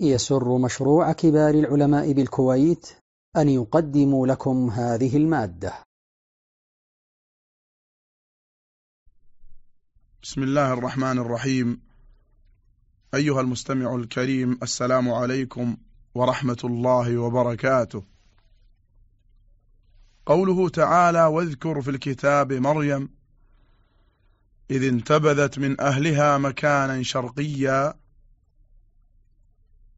يسر مشروع كبار العلماء بالكويت أن يقدم لكم هذه المادة. بسم الله الرحمن الرحيم. أيها المستمع الكريم السلام عليكم ورحمة الله وبركاته. قوله تعالى واذكر في الكتاب مريم إذ انتبذت من أهلها مكانا شرقيا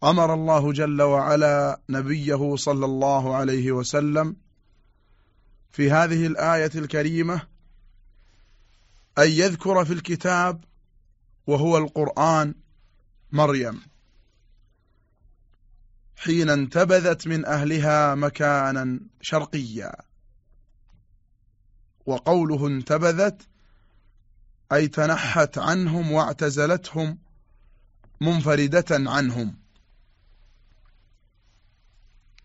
أمر الله جل وعلا نبيه صلى الله عليه وسلم في هذه الآية الكريمة أن يذكر في الكتاب وهو القرآن مريم. حين انتبذت من أهلها مكانا شرقيا. وقوله انتبذت أي تنحت عنهم واعتزلتهم منفردة عنهم.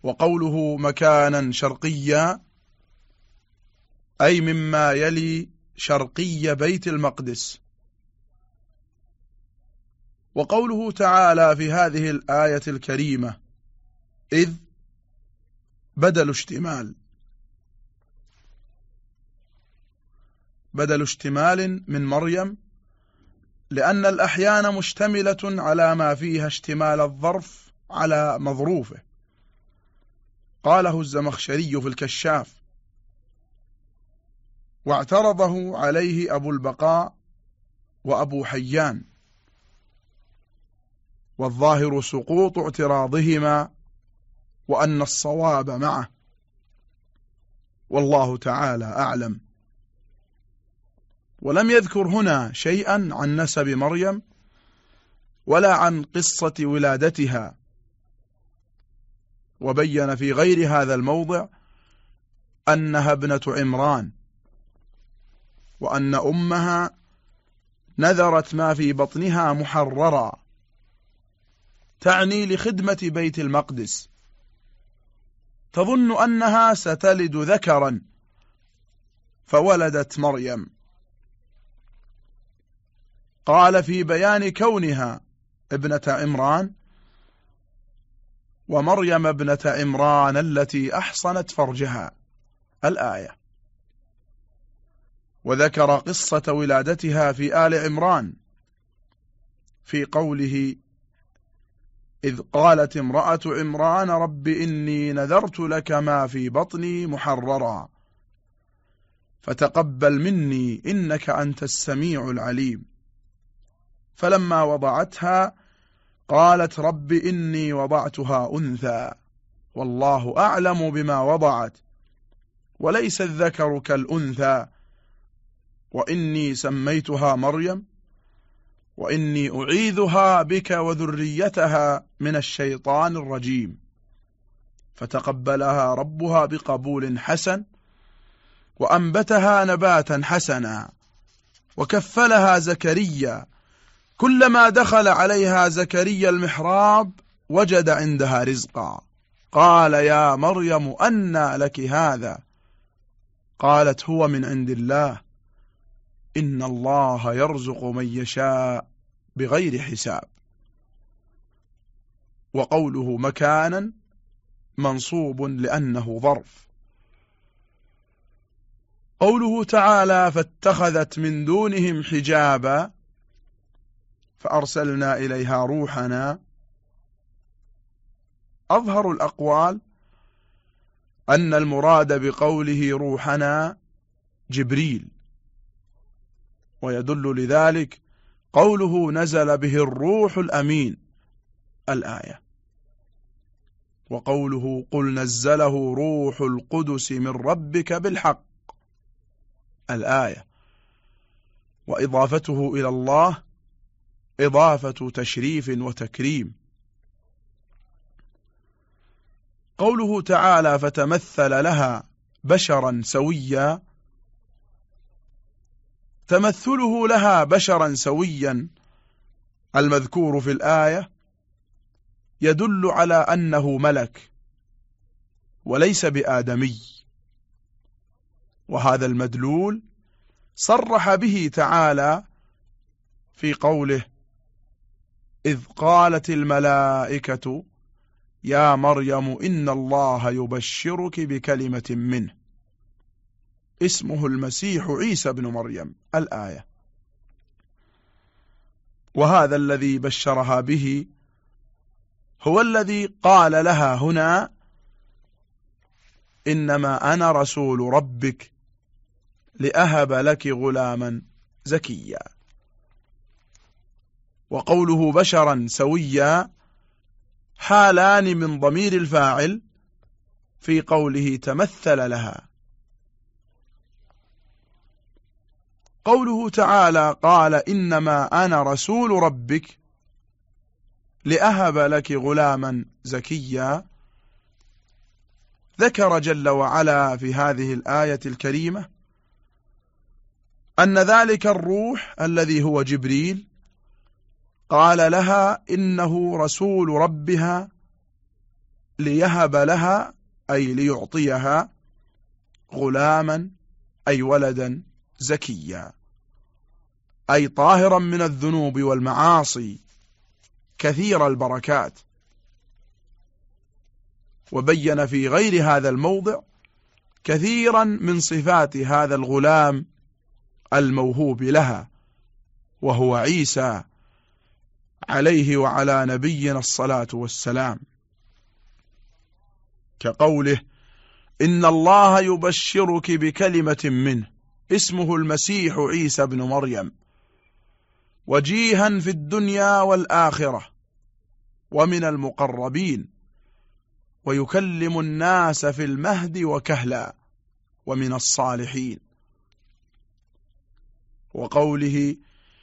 وقوله مكانا شرقيا أي مما يلي شرقي بيت المقدس. وقوله تعالى في هذه الآية الكريمة إذ بدل اشتمال. بدل اشتمال من مريم لأن الأحيان مشتملة على ما فيها اشتمال الظرف على مظروفه. قاله الزمخشري في الكشاف. واعترضه عليه أبو البقاء وأبو حيان. والظاهر سقوط اعتراضهما وأن الصواب معه. والله تعالى أعلم. ولم يذكر هنا شيئا عن نسب مريم ولا عن قصة ولادتها. وبين في غير هذا الموضع أنها ابنة عمران وأن أمها نذرت ما في بطنها محررا تعني لخدمة بيت المقدس. تظن أنها ستلد ذكرا فولدت مريم. قال في بيان كونها ابنة عمران ومريم ابنة عمران التي أحصنت فرجها. الآية. وذكر قصة ولادتها في آل عمران. في قوله إذ قالت امرأة عمران رب إني نذرت لك ما في بطني محررا. فتقبل مني إنك أنت السميع العليم. فلما وضعتها قالت رب إني وضعتها أنثى والله أعلم بما وضعت وليس الذكر كالأنثى وإني سميتها مريم وإني أعيذها بك وذريتها من الشيطان الرجيم. فتقبلها ربها بقبول حسن وأنبتها نباتا حسنا وكفلها زكريا كلما دخل عليها زكريا المحراب وجد عندها رزقا. قال يا مريم أنى لك هذا؟ قالت هو من عند الله. إن الله يرزق من يشاء بغير حساب. وقوله مكانا منصوب لأنه ظرف. قوله تعالى فاتخذت من دونهم حجابا فأرسلنا إليها روحنا. أظهر الأقوال أن المراد بقوله روحنا جبريل ويدل لذلك قوله نزل به الروح الأمين الآية وقوله قل نزله روح القدس من ربك بالحق الآية وإضافته إلى الله إضافة تشريف وتكريم. قوله تعالى فتمثل لها بشرا سويا. تمثله لها بشرا سويا. المذكور في الآية يدل على أنه ملك وليس بآدمي. وهذا المدلول صرح به تعالى في قوله إذ قالت الملائكة يا مريم إن الله يبشرك بكلمة منه. اسمه المسيح عيسى بن مريم الآية. وهذا الذي بشرها به هو الذي قال لها هنا إنما أنا رسول ربك لأهب لك غلاما زكيا. وقوله بشرا سويا حالان من ضمير الفاعل في قوله تمثل لها. قوله تعالى قال إنما أنا رسول ربك لأهب لك غلاما زكيا. ذكر جل وعلا في هذه الآية الكريمة أن ذلك الروح الذي هو جبريل قال لها إنه رسول ربها ليهب لها أي ليعطيها غلاما أي ولدا زكيا. أي طاهرا من الذنوب والمعاصي كثير البركات. وبين في غير هذا الموضع كثيرا من صفات هذا الغلام الموهوب لها وهو عيسى. عليه وعلى نبينا الصلاة والسلام. كقوله إن الله يبشرك بكلمة منه اسمه المسيح عيسى بن مريم. وجيها في الدنيا والآخرة ومن المقربين ويكلم الناس في المهد وكهلا ومن الصالحين. وقوله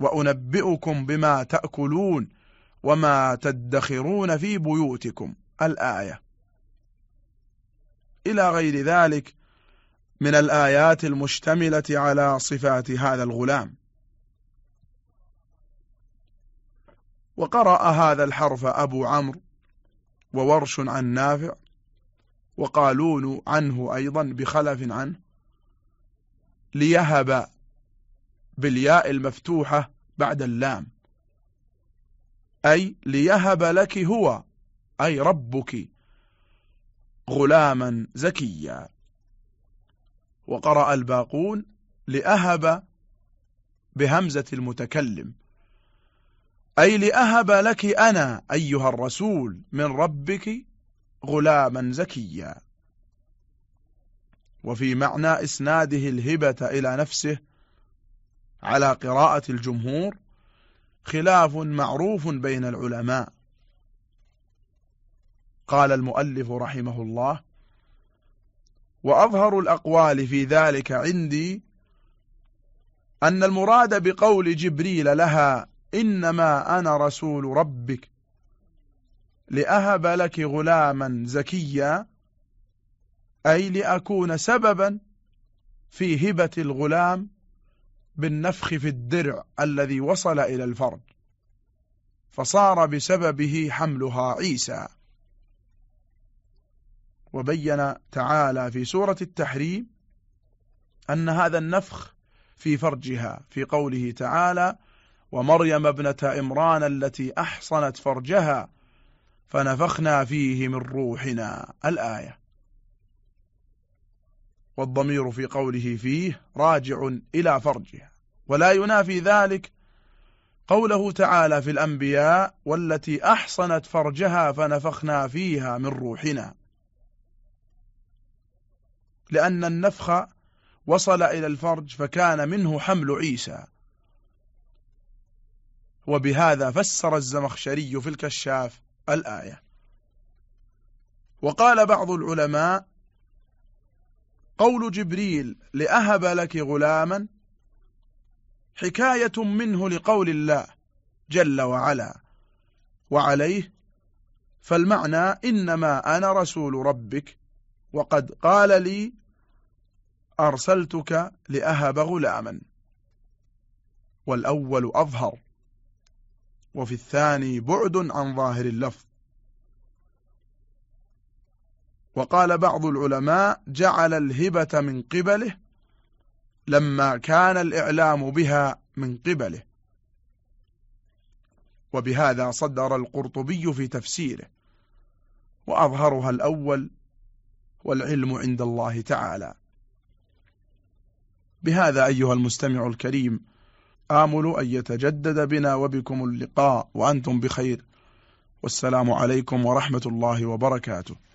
وأنبئكم بما تأكلون وما تدخرون في بيوتكم. الآية. إلى غير ذلك من الآيات المشتملة على صفات هذا الغلام. وقرأ هذا الحرف أبو عمرو وورش عن نافع وقالون عنه أيضا بخلف عنه ليهب بالياء المفتوحة بعد اللام. أي ليهب لك هو أي ربك غلاما زكيا. وقرأ الباقون لأهب بهمزة المتكلم. أي لأهب لك أنا أيها الرسول من ربك غلاما زكيا. وفي معنى إسناده الهبة إلى نفسه على قراءة الجمهور خلاف معروف بين العلماء. قال المؤلف رحمه الله وأظهر الأقوال في ذلك عندي أن المراد بقول جبريل لها إنما أنا رسول ربك لأهب لك غلاما زكيا أي لأكون سببا في هبة الغلام بالنفخ في الدرع الذي وصل إلى الفرج فصار بسببه حملها عيسى. وبين تعالى في سورة التحريم أن هذا النفخ في فرجها في قوله تعالى ومريم ابنة إمران التي أحصنت فرجها فنفخنا فيه من روحنا. الآية. والضمير في قوله فيه راجع إلى فرجها ولا ينافي ذلك قوله تعالى في الأنبياء والتي أحصنت فرجها فنفخنا فيها من روحنا. لأن النفخ وصل إلى الفرج فكان منه حمل عيسى. وبهذا فسر الزمخشري في الكشاف الآية. وقال بعض العلماء قول جبريل لأهب لك غلاما؟ حكاية منه لقول الله جل وعلا. وعليه فالمعنى إنما أنا رسول ربك وقد قال لي أرسلتك لأهب غلاما. والأول أظهر وفي الثاني بعد عن ظاهر اللفظ. وقال بعض العلماء جعل الهبة من قبله لما كان الإعلام بها من قبله. وبهذا صدر القرطبي في تفسيره وأظهرها الأول والعلم عند الله تعالى. بهذا أيها المستمع الكريم آمل أن يتجدد بنا وبكم اللقاء وأنتم بخير. والسلام عليكم ورحمة الله وبركاته.